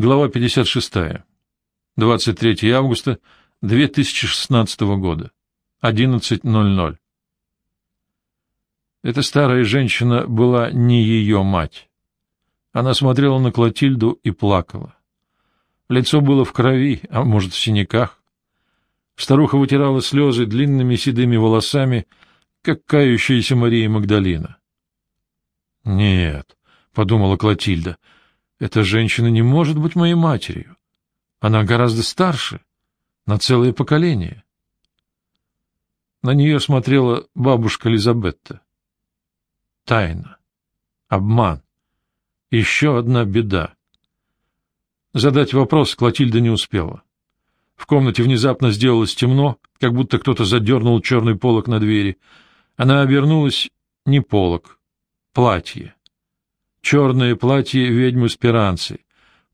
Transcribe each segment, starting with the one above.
Глава 56. 23 августа 2016 года. 11.00. Эта старая женщина была не ее мать. Она смотрела на Клотильду и плакала. Лицо было в крови, а может, в синяках. Старуха вытирала слезы длинными седыми волосами, как кающаяся Мария Магдалина. — Нет, — подумала Клотильда, — эта женщина не может быть моей матерью. Она гораздо старше, на целое поколение. На нее смотрела бабушка Лизабетта. Тайна, обман, еще одна беда. Задать вопрос Клотильда не успела. В комнате внезапно сделалось темно, как будто кто-то задернул черный полог на двери. Она обернулась — не полог, платье черное платье ведьмы Спиранцы,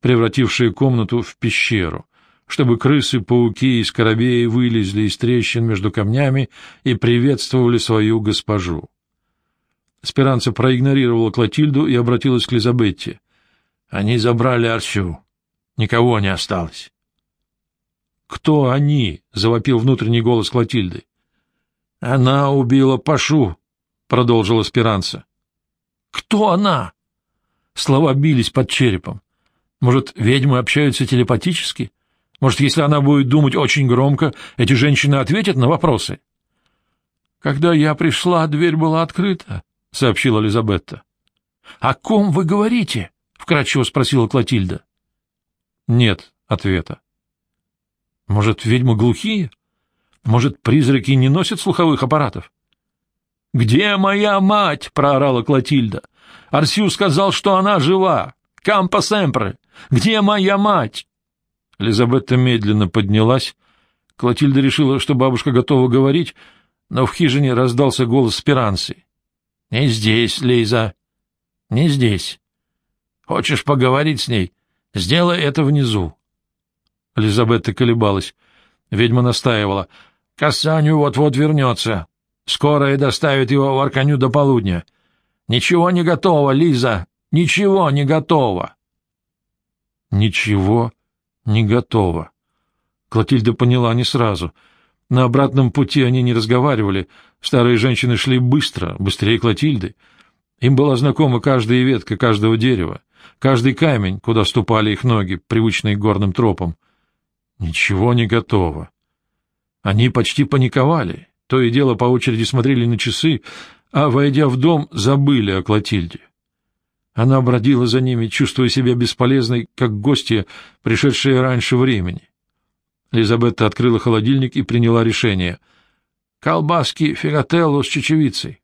превратившее комнату в пещеру, чтобы крысы, пауки и скоробеи вылезли из трещин между камнями и приветствовали свою госпожу. Спиранца проигнорировала Клотильду и обратилась к Лизабетте. — Они забрали Арсю. Никого не осталось. — Кто они? — завопил внутренний голос Клотильды. — Она убила Пашу, — продолжила Спиранца. — Кто она? Слова бились под черепом. Может, ведьмы общаются телепатически? Может, если она будет думать очень громко, эти женщины ответят на вопросы? — Когда я пришла, дверь была открыта, — сообщила Лизабетта. — О ком вы говорите? — вкратчиво спросила Клотильда. — Нет ответа. — Может, ведьмы глухие? Может, призраки не носят слуховых аппаратов? — Где моя мать? — проорала Клотильда. Арсю сказал, что она жива. Кампа семпре. Где моя мать? Лизабетта медленно поднялась. Клотильда решила, что бабушка готова говорить, но в хижине раздался голос Спиранцы. — Не здесь, Лиза. Не здесь. Хочешь поговорить с ней? Сделай это внизу. Лизабетта колебалась. Ведьма настаивала. — Касаню вот-вот вернется. Скоро и доставит его в Арканю до полудня. Ничего не готово, Лиза, ничего не готово. Ничего не готово. Клотильда поняла не сразу. На обратном пути они не разговаривали. Старые женщины шли быстро, быстрее Клотильды. Им была знакома каждая ветка каждого дерева, каждый камень, куда ступали их ноги, привычные горным тропам. Ничего не готово. Они почти паниковали. То и дело по очереди смотрели на часы, а, войдя в дом, забыли о Клотильде. Она бродила за ними, чувствуя себя бесполезной, как гостья, пришедшая раньше времени. Лизабетта открыла холодильник и приняла решение. «Колбаски фигателло с чечевицей».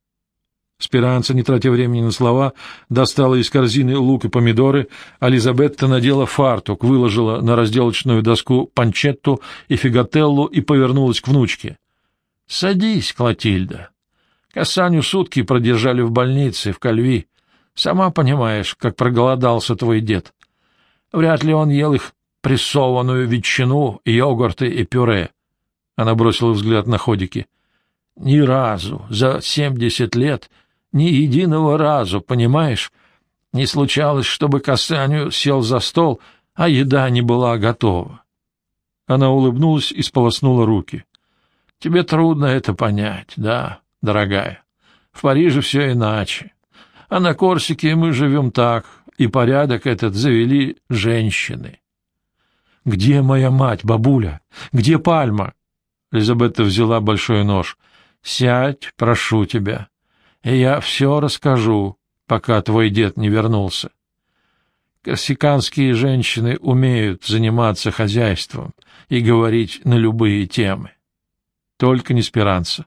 Спиранца, не тратя времени на слова, достала из корзины лук и помидоры, а Лизабетта надела фартук, выложила на разделочную доску панчетту и фигателлу и повернулась к внучке. — Садись, Клотильда. Касаню сутки продержали в больнице, в Кальви. Сама понимаешь, как проголодался твой дед. Вряд ли он ел их прессованную ветчину, йогурты и пюре. Она бросила взгляд на ходики. Ни разу за семьдесят лет, ни единого разу, понимаешь, не случалось, чтобы Касаню сел за стол, а еда не была готова. Она улыбнулась и сполоснула руки. — Тебе трудно это понять, да? Дорогая. В Париже все иначе. А на Корсике мы живем так, и порядок этот завели женщины. — Где моя мать, бабуля? Где Пальма? Лизабетта взяла большой нож. — Сядь, прошу тебя, и я все расскажу, пока твой дед не вернулся. Корсиканские женщины умеют заниматься хозяйством и говорить на любые темы. Только не спиранца.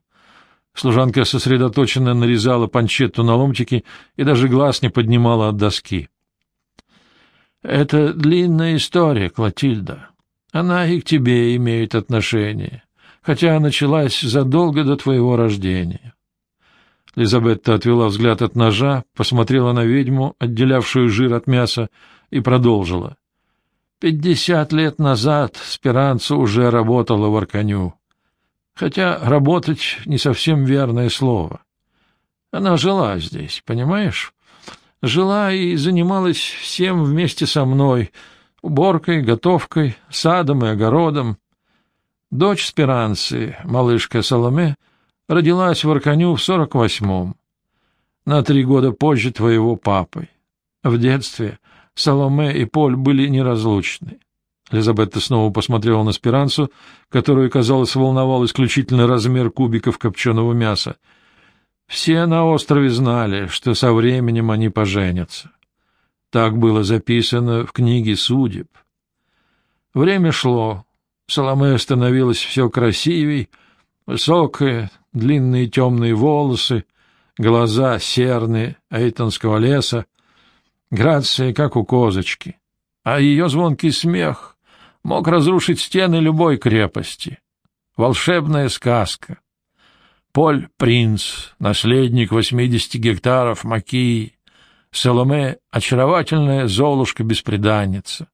Служанка сосредоточенно нарезала панчетту на ломтики и даже глаз не поднимала от доски. — Это длинная история, Клотильда. Она и к тебе имеет отношение, хотя началась задолго до твоего рождения. Лизабетта отвела взгляд от ножа, посмотрела на ведьму, отделявшую жир от мяса, и продолжила. Пятьдесят лет назад Спиранца уже работала в Арканю. Хотя работать не совсем верное слово. Она жила здесь, понимаешь? Жила и занималась всем вместе со мной, уборкой, готовкой, садом и огородом. Дочь Спиранцы, малышка Соломе, родилась в Арканю в сорок восьмом, на три года позже твоего папы. В детстве Соломе и Поль были неразлучны. Лизабетта снова посмотрела на Спиранцу, которую, казалось, волновал исключительно размер кубиков копченого мяса. Все на острове знали, что со временем они поженятся. Так было записано в книге судеб. Время шло. Соломе становилась все красивей, высокая, длинные темные волосы, глаза серные эйтонского леса, грация, как у козочки, а ее звонкий смех мог разрушить стены любой крепости. Волшебная сказка. Поль — принц, наследник восьмидесяти гектаров Макии, Соломе — очаровательная Золушка-беспреданница.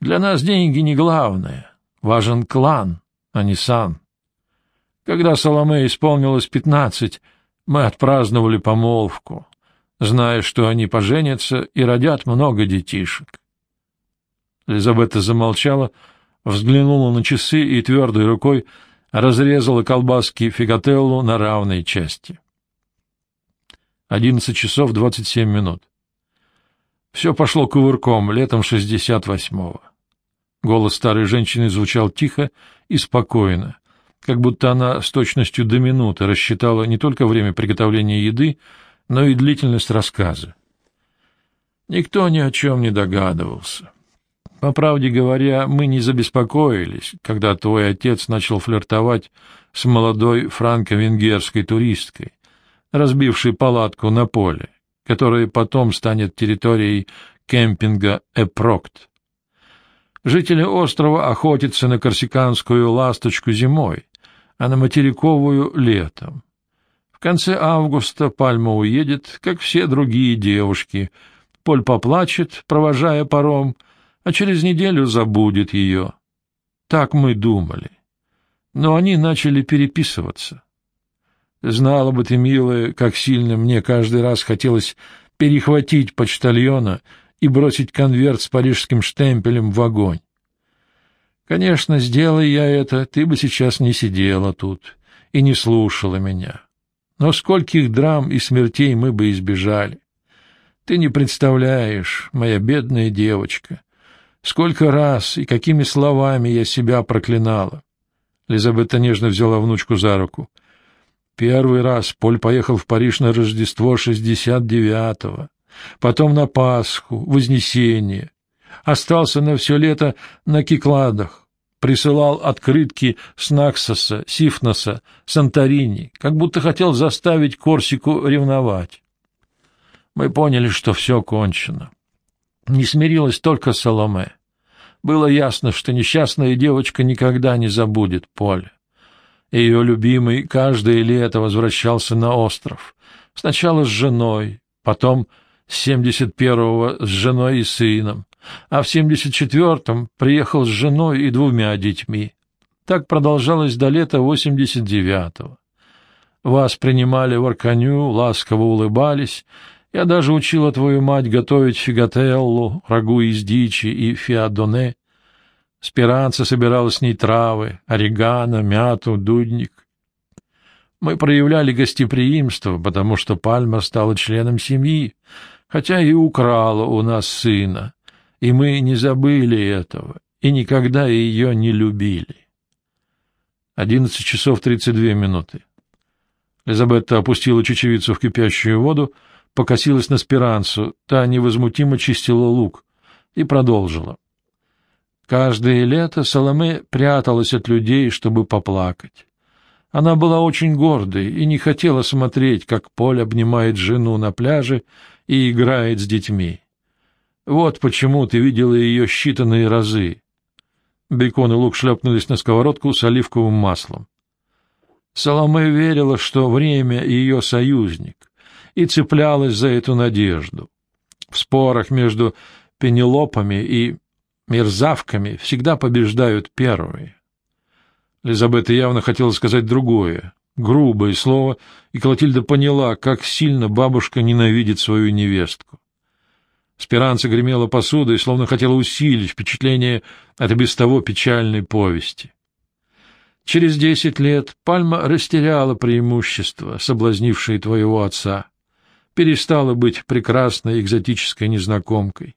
Для нас деньги не главное, важен клан, а не сан. Когда Соломе исполнилось пятнадцать, мы отпраздновали помолвку, зная, что они поженятся и родят много детишек. Элизабета замолчала, взглянула на часы и твердой рукой разрезала колбаски фигателлу на равные части. Одиннадцать часов двадцать семь минут. Все пошло кувырком летом шестьдесят восьмого. Голос старой женщины звучал тихо и спокойно, как будто она с точностью до минуты рассчитала не только время приготовления еды, но и длительность рассказа. Никто ни о чем не догадывался. По правде говоря, мы не забеспокоились, когда твой отец начал флиртовать с молодой франко-венгерской туристкой, разбившей палатку на поле, которая потом станет территорией кемпинга «Эпрокт». Жители острова охотятся на корсиканскую ласточку зимой, а на материковую — летом. В конце августа Пальма уедет, как все другие девушки. Поль поплачет, провожая паром, а через неделю забудет ее. Так мы думали. Но они начали переписываться. Знала бы ты, милая, как сильно мне каждый раз хотелось перехватить почтальона и бросить конверт с парижским штемпелем в огонь. Конечно, сделай я это, ты бы сейчас не сидела тут и не слушала меня. Но скольких драм и смертей мы бы избежали. Ты не представляешь, моя бедная девочка, сколько раз и какими словами я себя проклинала. Лизабета нежно взяла внучку за руку. Первый раз Поль поехал в Париж на Рождество шестьдесят девятого, потом на Пасху, Вознесение. Остался на все лето на Кикладах, присылал открытки с Наксоса, Сифноса, Санторини, как будто хотел заставить Корсику ревновать. Мы поняли, что все кончено. Не смирилась только Соломе. Было ясно, что несчастная девочка никогда не забудет Поля. Ее любимый каждое лето возвращался на остров. Сначала с женой, потом с 71-го с женой и сыном, а в 74-м приехал с женой и двумя детьми. Так продолжалось до лета 89-го. Вас принимали в Арканю, ласково улыбались. Я даже учила твою мать готовить фигателлу, рагу из дичи и фиадоне. Спиранца собирала с ней травы, орегано, мяту, дудник. Мы проявляли гостеприимство, потому что Пальма стала членом семьи, хотя и украла у нас сына, и мы не забыли этого, и никогда ее не любили. Одиннадцать часов тридцать две минуты. Элизабетта опустила чечевицу в кипящую воду, покосилась на спиранцу, та невозмутимо чистила лук, и продолжила. — Каждое лето Соломе пряталась от людей, чтобы поплакать. Она была очень гордой и не хотела смотреть, как Поль обнимает жену на пляже и играет с детьми. Вот почему ты видела ее считанные разы. Бекон и лук шлепнулись на сковородку с оливковым маслом. Соломе верила, что время — ее союзник, и цеплялась за эту надежду. В спорах между Пенелопами и мерзавками всегда побеждают первые. Лизабета явно хотела сказать другое, грубое слово, и Клотильда поняла, как сильно бабушка ненавидит свою невестку. Спиранца гремела посудой, словно хотела усилить впечатление от и без того печальной повести. Через десять лет Пальма растеряла преимущество, соблазнившее твоего отца, перестала быть прекрасной экзотической незнакомкой.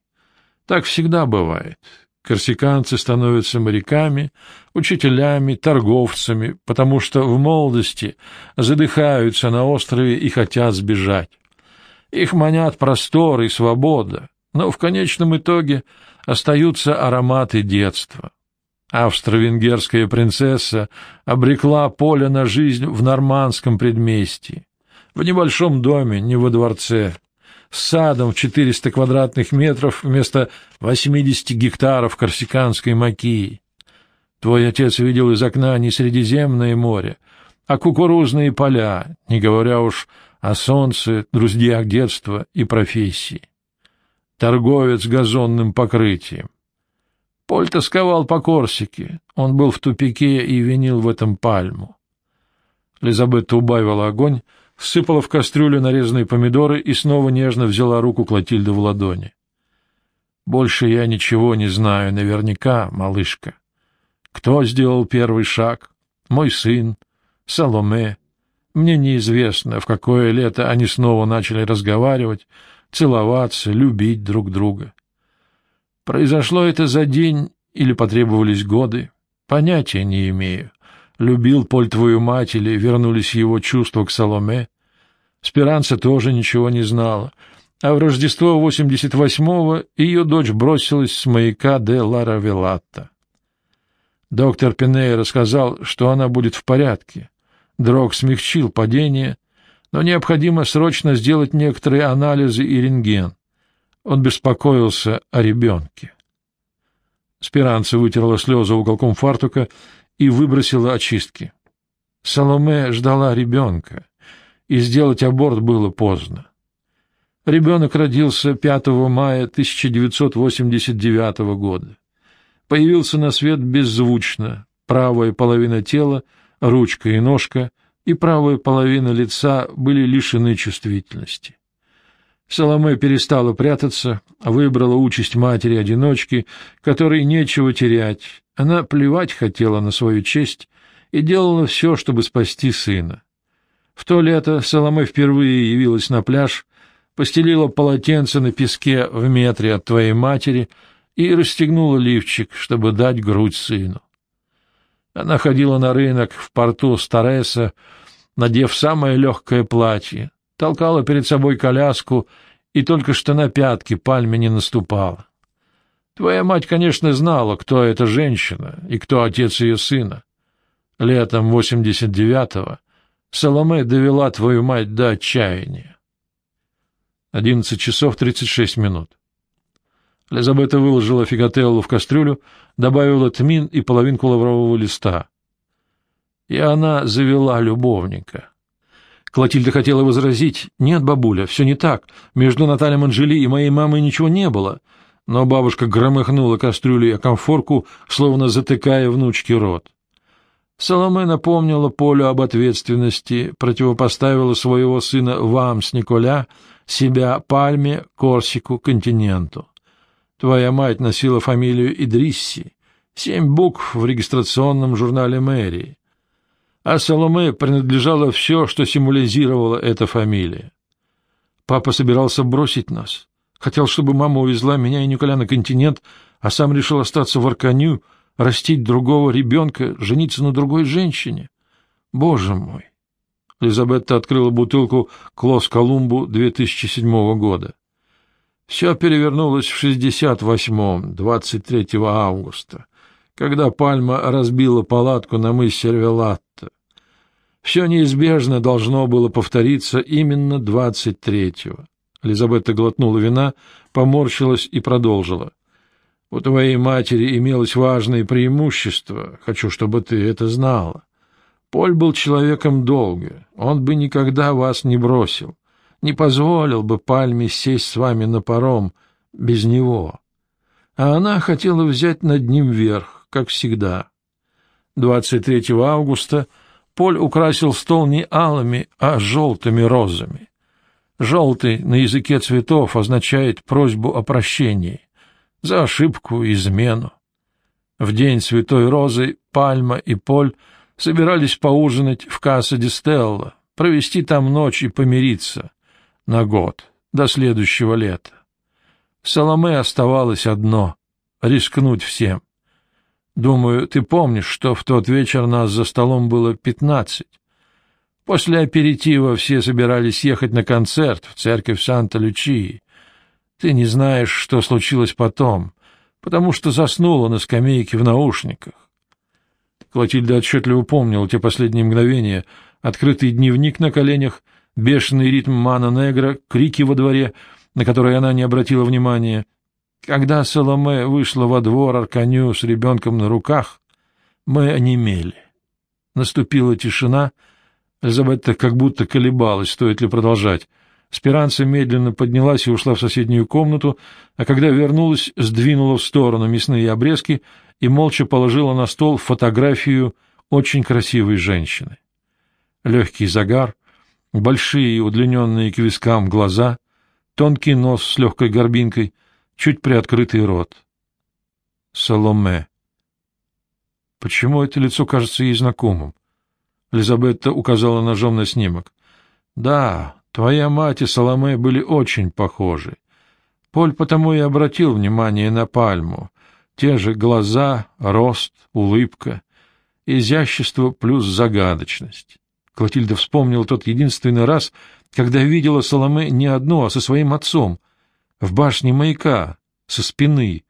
Так всегда бывает. Корсиканцы становятся моряками, учителями, торговцами, потому что в молодости задыхаются на острове и хотят сбежать. Их манят простор и свобода, но в конечном итоге остаются ароматы детства. Австро-венгерская принцесса обрекла поле на жизнь в нормандском предместье, в небольшом доме, не во дворце, с садом в 400 квадратных метров вместо 80 гектаров корсиканской макии. Твой отец видел из окна не Средиземное море, а кукурузные поля, не говоря уж о солнце, друзьях детства и профессии. Торговец газонным покрытием. Поль тосковал по Корсике, он был в тупике и винил в этом пальму. Лизабетта убавила огонь, сыпала в кастрюлю нарезанные помидоры и снова нежно взяла руку Клотильды в ладони. «Больше я ничего не знаю наверняка, малышка. Кто сделал первый шаг? Мой сын, Саломе. Мне неизвестно, в какое лето они снова начали разговаривать, целоваться, любить друг друга. Произошло это за день или потребовались годы, понятия не имею. Любил Поль твою мать или вернулись его чувства к Соломе? Спиранца тоже ничего не знала, а в Рождество 88-го ее дочь бросилась с маяка де Лара Велатта. Доктор Пиней рассказал, что она будет в порядке. Дрог смягчил падение, но необходимо срочно сделать некоторые анализы и рентген. Он беспокоился о ребенке. Спиранца вытерла слезы уголком фартука и выбросила очистки. Соломе ждала ребенка, и сделать аборт было поздно. Ребенок родился 5 мая 1989 года. Появился на свет беззвучно, правая половина тела, ручка и ножка, и правая половина лица были лишены чувствительности. Соломе перестала прятаться, выбрала участь матери-одиночки, которой нечего терять. Она плевать хотела на свою честь и делала все, чтобы спасти сына. В то лето Соломе впервые явилась на пляж, постелила полотенце на песке в метре от твоей матери и расстегнула лифчик, чтобы дать грудь сыну. Она ходила на рынок в порту Стареса, надев самое легкое платье, толкала перед собой коляску и только что на пятки пальме не наступала. Твоя мать, конечно, знала, кто эта женщина и кто отец ее сына. Летом 89-го Соломе довела твою мать до отчаяния. Одиннадцать часов тридцать шесть минут. Лизабета выложила фиготеллу в кастрюлю, добавила тмин и половинку лаврового листа. И она завела любовника. Клотильда хотела возразить. «Нет, бабуля, все не так. Между Натальей Манжели и моей мамой ничего не было». Но бабушка громыхнула кастрюлей о комфорку, словно затыкая внучке рот. Соломе напомнила Полю об ответственности, противопоставила своего сына вам с Николя, себя Пальме, Корсику, континенту. Твоя мать носила фамилию Идрисси, семь букв в регистрационном журнале мэрии а Соломе принадлежало все, что символизировала эта фамилия. Папа собирался бросить нас. Хотел, чтобы мама увезла меня и Николя на континент, а сам решил остаться в Арканю, растить другого ребенка, жениться на другой женщине. Боже мой! Лизабетта открыла бутылку Клос Колумбу 2007 года. Все перевернулось в 68-м, 23 августа, когда Пальма разбила палатку на мыс Сервелатта. Все неизбежно должно было повториться именно двадцать третьего. Лизабетта глотнула вина, поморщилась и продолжила. — У твоей матери имелось важное преимущество, хочу, чтобы ты это знала. Поль был человеком долго, он бы никогда вас не бросил, не позволил бы Пальме сесть с вами на паром без него. А она хотела взять над ним верх, как всегда. 23 августа — Поль украсил стол не алыми, а желтыми розами. Желтый на языке цветов означает просьбу о прощении за ошибку измену. В день Святой Розы Пальма и Поль собирались поужинать в Касса ди Стелла, провести там ночь и помириться на год, до следующего лета. Соломе оставалось одно — рискнуть всем. Думаю, ты помнишь, что в тот вечер нас за столом было пятнадцать. После аперитива все собирались ехать на концерт в церковь Санта-Лючии. Ты не знаешь, что случилось потом, потому что заснула на скамейке в наушниках. Клотильда отчетливо помнила те последние мгновения, открытый дневник на коленях, бешеный ритм мана негра, крики во дворе, на которые она не обратила внимания. Когда Соломе вышла во двор Арканю с ребенком на руках, мы онемели. Наступила тишина — Элизабетта как будто колебалась, стоит ли продолжать. Спиранца медленно поднялась и ушла в соседнюю комнату, а когда вернулась, сдвинула в сторону мясные обрезки и молча положила на стол фотографию очень красивой женщины. Легкий загар, большие удлиненные к вискам глаза, тонкий нос с легкой горбинкой, чуть приоткрытый рот. Соломе. Почему это лицо кажется ей знакомым? Лизабетта указала ножом на снимок. — Да, твоя мать и Соломе были очень похожи. Поль потому и обратил внимание на пальму. Те же глаза, рост, улыбка, изящество плюс загадочность. Клотильда вспомнила тот единственный раз, когда видела Соломе не одну, а со своим отцом, в башне маяка, со спины,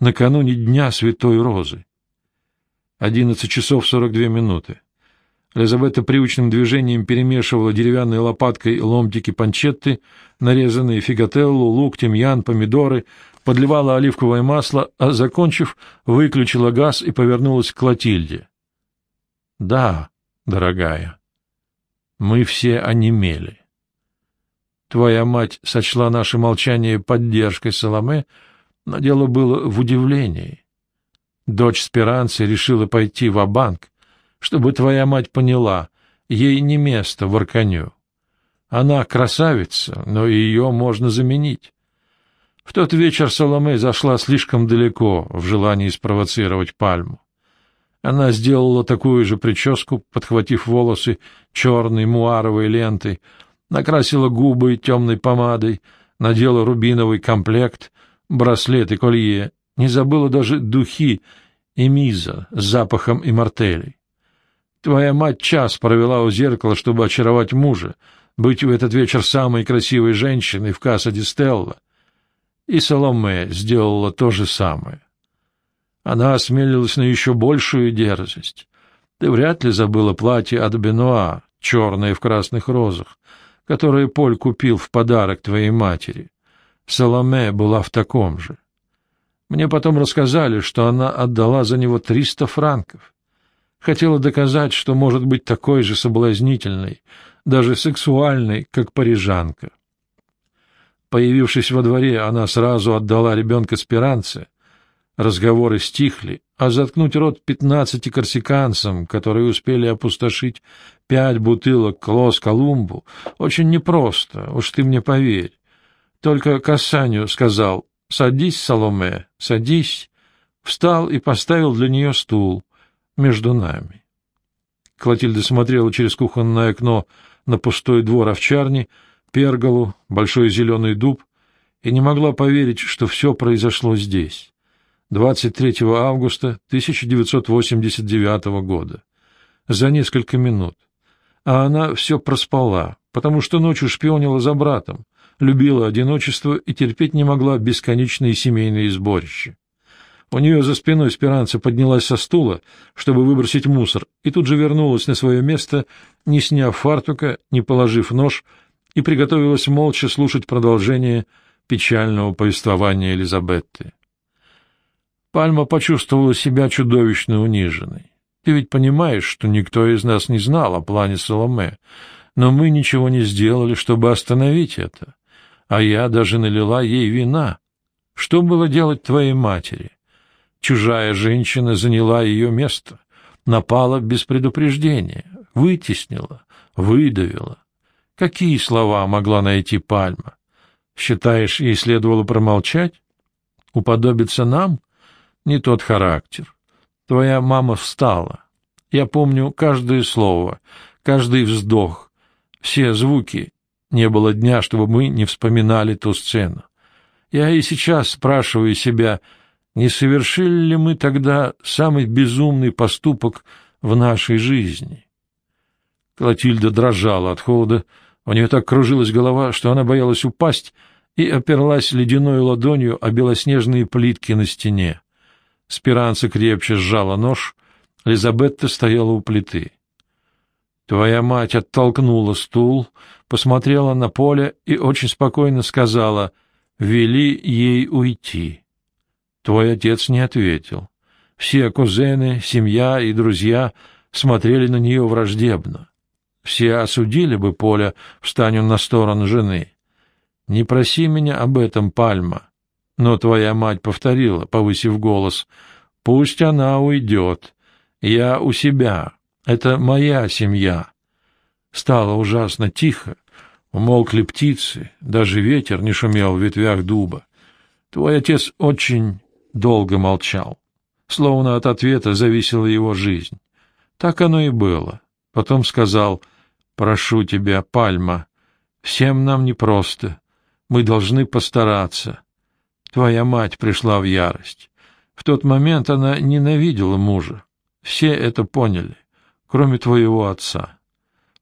накануне Дня Святой Розы. Одиннадцать часов сорок две минуты. Лизабетта привычным движением перемешивала деревянной лопаткой ломтики панчетты, нарезанные фиготеллу, лук, тимьян, помидоры, подливала оливковое масло, а, закончив, выключила газ и повернулась к Клотильде. — Да, дорогая, мы все онемели. Твоя мать сочла наше молчание поддержкой Соломе, но дело было в удивлении. Дочь Спиранцы решила пойти в банк чтобы твоя мать поняла, ей не место в Арканю. Она красавица, но ее можно заменить. В тот вечер Соломе зашла слишком далеко в желании спровоцировать пальму. Она сделала такую же прическу, подхватив волосы черной муаровой лентой, накрасила губы темной помадой, надела рубиновый комплект, браслет и колье, не забыла даже духи и миза с запахом иммортелей. Твоя мать час провела у зеркала, чтобы очаровать мужа, быть в этот вечер самой красивой женщиной в Касаде Стелла. И Соломе сделала то же самое. Она осмелилась на еще большую дерзость. Ты вряд ли забыла платье от Бенуа, черное в красных розах, которое Поль купил в подарок твоей матери. Соломе была в таком же. Мне потом рассказали, что она отдала за него триста франков хотела доказать, что может быть такой же соблазнительной, даже сексуальной, как парижанка. Появившись во дворе, она сразу отдала ребенка спиранце. Разговоры стихли, а заткнуть рот пятнадцати корсиканцам, которые успели опустошить пять бутылок Клос Колумбу, очень непросто, уж ты мне поверь. Только Кассанию сказал «Садись, Соломе, садись», встал и поставил для нее стул между нами. Клотильда смотрела через кухонное окно на пустой двор овчарни, перголу, большой зеленый дуб, и не могла поверить, что все произошло здесь, 23 августа 1989 года, за несколько минут. А она все проспала, потому что ночью шпионила за братом, любила одиночество и терпеть не могла бесконечные семейные сборища. У нее за спиной Спиранца поднялась со стула, чтобы выбросить мусор, и тут же вернулась на свое место, не сняв фартука, не положив нож, и приготовилась молча слушать продолжение печального повествования Элизабетты. Пальма почувствовала себя чудовищно униженной. Ты ведь понимаешь, что никто из нас не знал о плане Соломе, но мы ничего не сделали, чтобы остановить это. А я даже налила ей вина. Что было делать твоей матери? Чужая женщина заняла ее место, напала без предупреждения, вытеснила, выдавила. Какие слова могла найти Пальма? Считаешь, ей следовало промолчать? Уподобиться нам? Не тот характер. Твоя мама встала. Я помню каждое слово, каждый вздох, все звуки. Не было дня, чтобы мы не вспоминали ту сцену. Я и сейчас спрашиваю себя, не совершили ли мы тогда самый безумный поступок в нашей жизни? Клотильда дрожала от холода, у нее так кружилась голова, что она боялась упасть и оперлась ледяной ладонью о белоснежные плитки на стене. Спиранца крепче сжала нож, Лизабетта стояла у плиты. Твоя мать оттолкнула стул, посмотрела на поле и очень спокойно сказала «Вели ей уйти». Твой отец не ответил. Все кузены, семья и друзья смотрели на нее враждебно. Все осудили бы Поля, встань он на сторону жены. Не проси меня об этом, Пальма. Но твоя мать повторила, повысив голос, «Пусть она уйдет. Я у себя. Это моя семья». Стало ужасно тихо. Умолкли птицы, даже ветер не шумел в ветвях дуба. Твой отец очень долго молчал. Словно от ответа зависела его жизнь. Так оно и было. Потом сказал, «Прошу тебя, Пальма, всем нам непросто. Мы должны постараться». Твоя мать пришла в ярость. В тот момент она ненавидела мужа. Все это поняли, кроме твоего отца.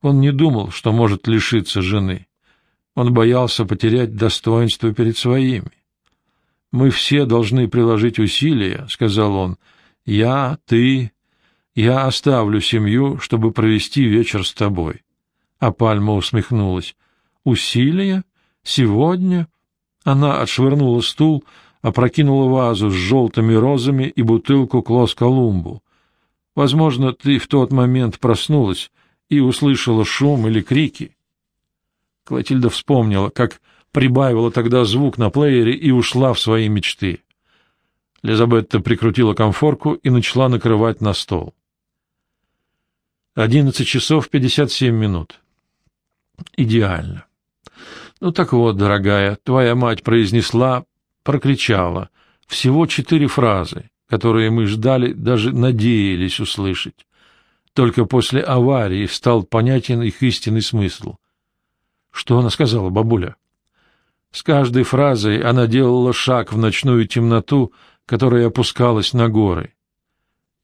Он не думал, что может лишиться жены. Он боялся потерять достоинство перед своими. «Мы все должны приложить усилия», — сказал он. «Я, ты, я оставлю семью, чтобы провести вечер с тобой». А Пальма усмехнулась. «Усилия? Сегодня?» Она отшвырнула стул, опрокинула вазу с желтыми розами и бутылку Клос-Колумбу. Возможно, ты в тот момент проснулась и услышала шум или крики. Клотильда вспомнила, как прибавила тогда звук на плеере и ушла в свои мечты. Лизабетта прикрутила комфорку и начала накрывать на стол. Одиннадцать часов пятьдесят семь минут. Идеально. Ну так вот, дорогая, твоя мать произнесла, прокричала. Всего четыре фразы, которые мы ждали, даже надеялись услышать. Только после аварии стал понятен их истинный смысл. Что она сказала, бабуля? С каждой фразой она делала шаг в ночную темноту, которая опускалась на горы.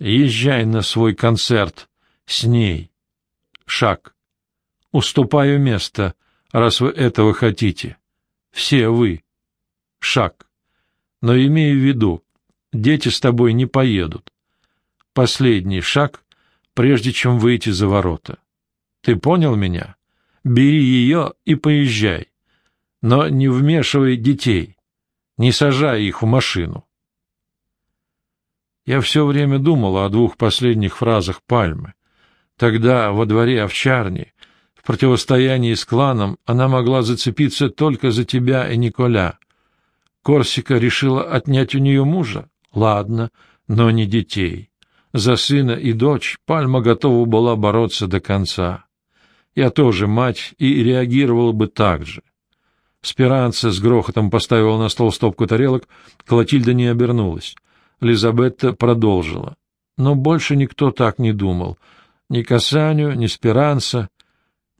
«Езжай на свой концерт с ней». Шаг. «Уступаю место, раз вы этого хотите. Все вы». Шаг. «Но имей в виду, дети с тобой не поедут». Последний шаг, прежде чем выйти за ворота. Ты понял меня? Бери ее и поезжай но не вмешивай детей, не сажай их в машину. Я все время думала о двух последних фразах Пальмы. Тогда, во дворе овчарни, противостоянии с кланом, она могла зацепиться только за тебя и Николя. Корсика решила отнять у нее мужа? Ладно, но не детей. За сына и дочь Пальма готова была бороться до конца. Я тоже мать и реагировала бы так же. Спиранца с грохотом поставила на стол стопку тарелок, Клотильда не обернулась. Лизабетта продолжила. Но больше никто так не думал. Ни Касаню, ни Спиранца.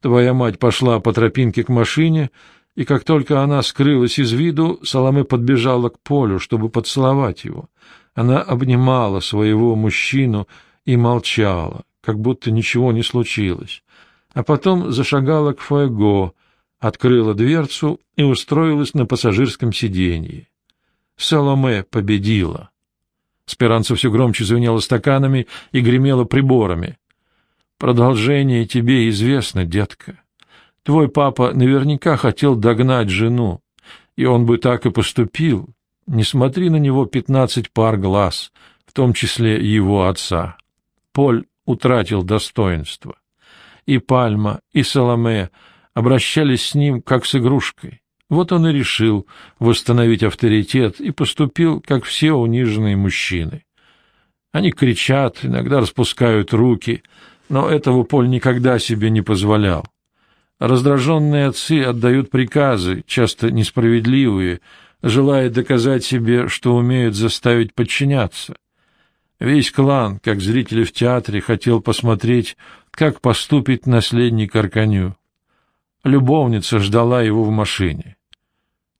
Твоя мать пошла по тропинке к машине, и как только она скрылась из виду, Соломе подбежала к полю, чтобы поцеловать его. Она обнимала своего мужчину и молчала, как будто ничего не случилось. А потом зашагала к Фуэго, открыла дверцу и устроилась на пассажирском сиденье. Соломе победила. Спиранца все громче звенела стаканами и гремела приборами. «Продолжение тебе известно, детка. Твой папа наверняка хотел догнать жену, и он бы так и поступил. Не смотри на него пятнадцать пар глаз, в том числе его отца. Поль утратил достоинство. И Пальма, и Соломе — обращались с ним как с игрушкой. Вот он и решил восстановить авторитет и поступил, как все униженные мужчины. Они кричат, иногда распускают руки, но этого Поль никогда себе не позволял. Раздраженные отцы отдают приказы, часто несправедливые, желая доказать себе, что умеют заставить подчиняться. Весь клан, как зрители в театре, хотел посмотреть, как поступит наследник Арканю. Любовница ждала его в машине.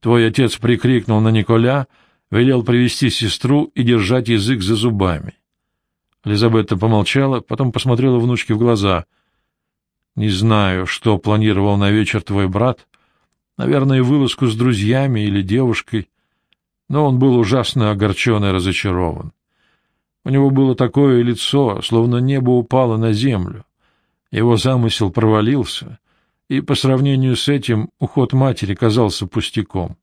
Твой отец прикрикнул на Николя, велел привести сестру и держать язык за зубами. Лизабетта помолчала, потом посмотрела внучке в глаза. «Не знаю, что планировал на вечер твой брат. Наверное, вылазку с друзьями или девушкой. Но он был ужасно огорчен и разочарован. У него было такое лицо, словно небо упало на землю. Его замысел провалился, и по сравнению с этим уход матери казался пустяком.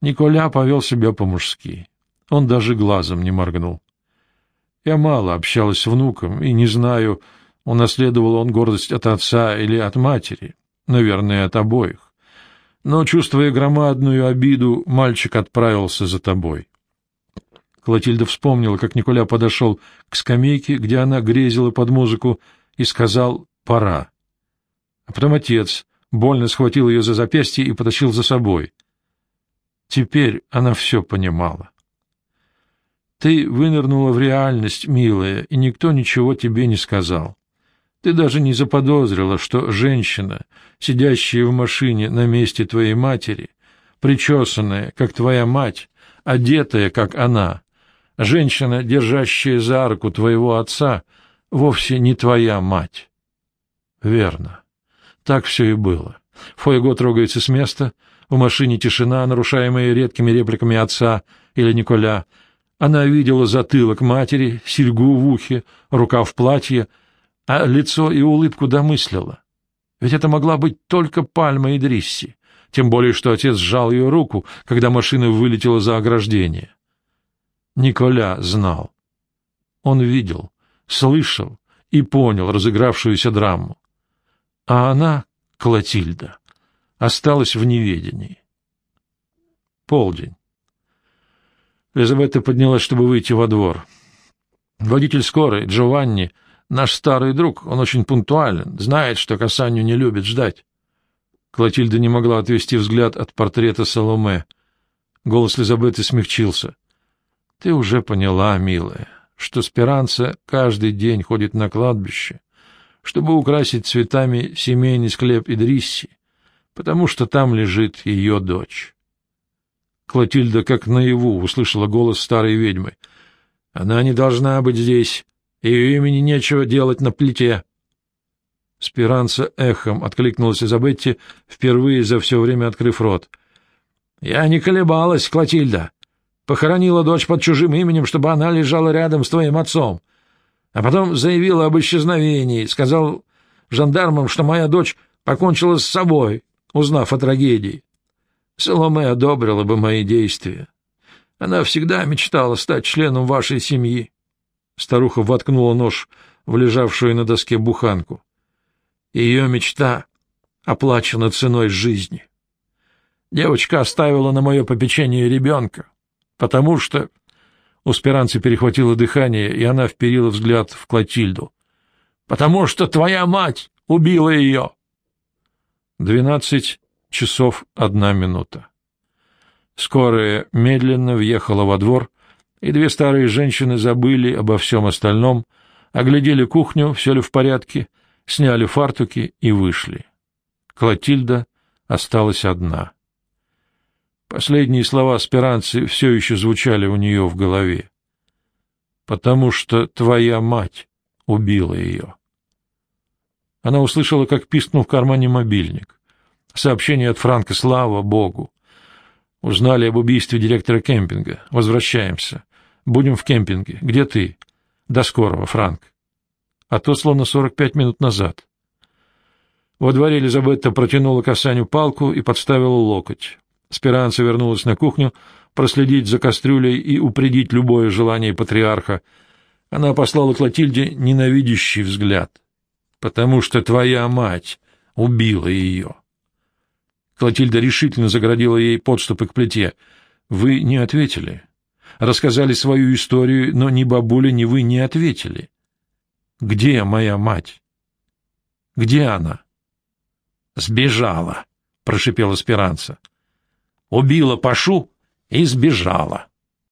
Николя повел себя по-мужски. Он даже глазом не моргнул. Я мало общалась с внуком и не знаю, унаследовал он гордость от отца или от матери, наверное, от обоих. Но, чувствуя громадную обиду, мальчик отправился за тобой. Клотильда вспомнила, как Николя подошел к скамейке, где она грезила под музыку, и сказал «пора». А потом отец больно схватил ее за запястье и потащил за собой. Теперь она все понимала. Ты вынырнула в реальность, милая, и никто ничего тебе не сказал. Ты даже не заподозрила, что женщина, сидящая в машине на месте твоей матери, причесанная, как твоя мать, одетая, как она, женщина, держащая за руку твоего отца, вовсе не твоя мать. Верно. Так все и было. Фойго трогается с места, в машине тишина, нарушаемая редкими репликами отца или Николя, она видела затылок матери, серьгу в ухе, рука в платье, а лицо и улыбку домыслила. Ведь это могла быть только Пальма и Дрисси, тем более что отец сжал ее руку, когда машина вылетела за ограждение. Николя знал. Он видел, слышал и понял разыгравшуюся драму. А она, Клотильда, осталась в неведении. Полдень. Лизабетта поднялась, чтобы выйти во двор. Водитель скорой, Джованни, наш старый друг, он очень пунктуален, знает, что Касанью не любит ждать. Клотильда не могла отвести взгляд от портрета Соломе. Голос Лизабетты смягчился. — Ты уже поняла, милая, что Спиранца каждый день ходит на кладбище, чтобы украсить цветами семейный склеп Идрисси, потому что там лежит ее дочь. Клотильда как наяву услышала голос старой ведьмы. «Она не должна быть здесь. Ее имени нечего делать на плите». Спиранца эхом откликнулась Изабетти, впервые за все время открыв рот. «Я не колебалась, Клотильда. Похоронила дочь под чужим именем, чтобы она лежала рядом с твоим отцом. А потом заявила об исчезновении, сказал жандармам, что моя дочь покончила с собой, узнав о трагедии. Соломе одобрила бы мои действия. Она всегда мечтала стать членом вашей семьи. Старуха воткнула нож в лежавшую на доске буханку. Ее мечта оплачена ценой жизни. Девочка оставила на мое попечение ребенка, потому что... У Спиранцы перехватило дыхание, и она вперила взгляд в Клотильду. «Потому что твоя мать убила ее!» Двенадцать часов одна минута. Скорая медленно въехала во двор, и две старые женщины забыли обо всем остальном, оглядели кухню, все ли в порядке, сняли фартуки и вышли. Клотильда осталась одна. Последние слова Спиранцы все еще звучали у нее в голове. «Потому что твоя мать убила ее». Она услышала, как пискнул в кармане мобильник. Сообщение от Франка, слава богу. Узнали об убийстве директора кемпинга. Возвращаемся. Будем в кемпинге. Где ты? До скорого, Франк. А то словно сорок пять минут назад. Во дворе Елизабетта протянула касанию палку и подставила локоть. Спиранца вернулась на кухню проследить за кастрюлей и упредить любое желание патриарха. Она послала Клотильде ненавидящий взгляд. «Потому что твоя мать убила ее». Клотильда решительно загородила ей подступы к плите. «Вы не ответили. Рассказали свою историю, но ни бабуля, ни вы не ответили. Где моя мать? Где она?» Сбежала, — прошипела Спиранца. Убила Пашу и сбежала.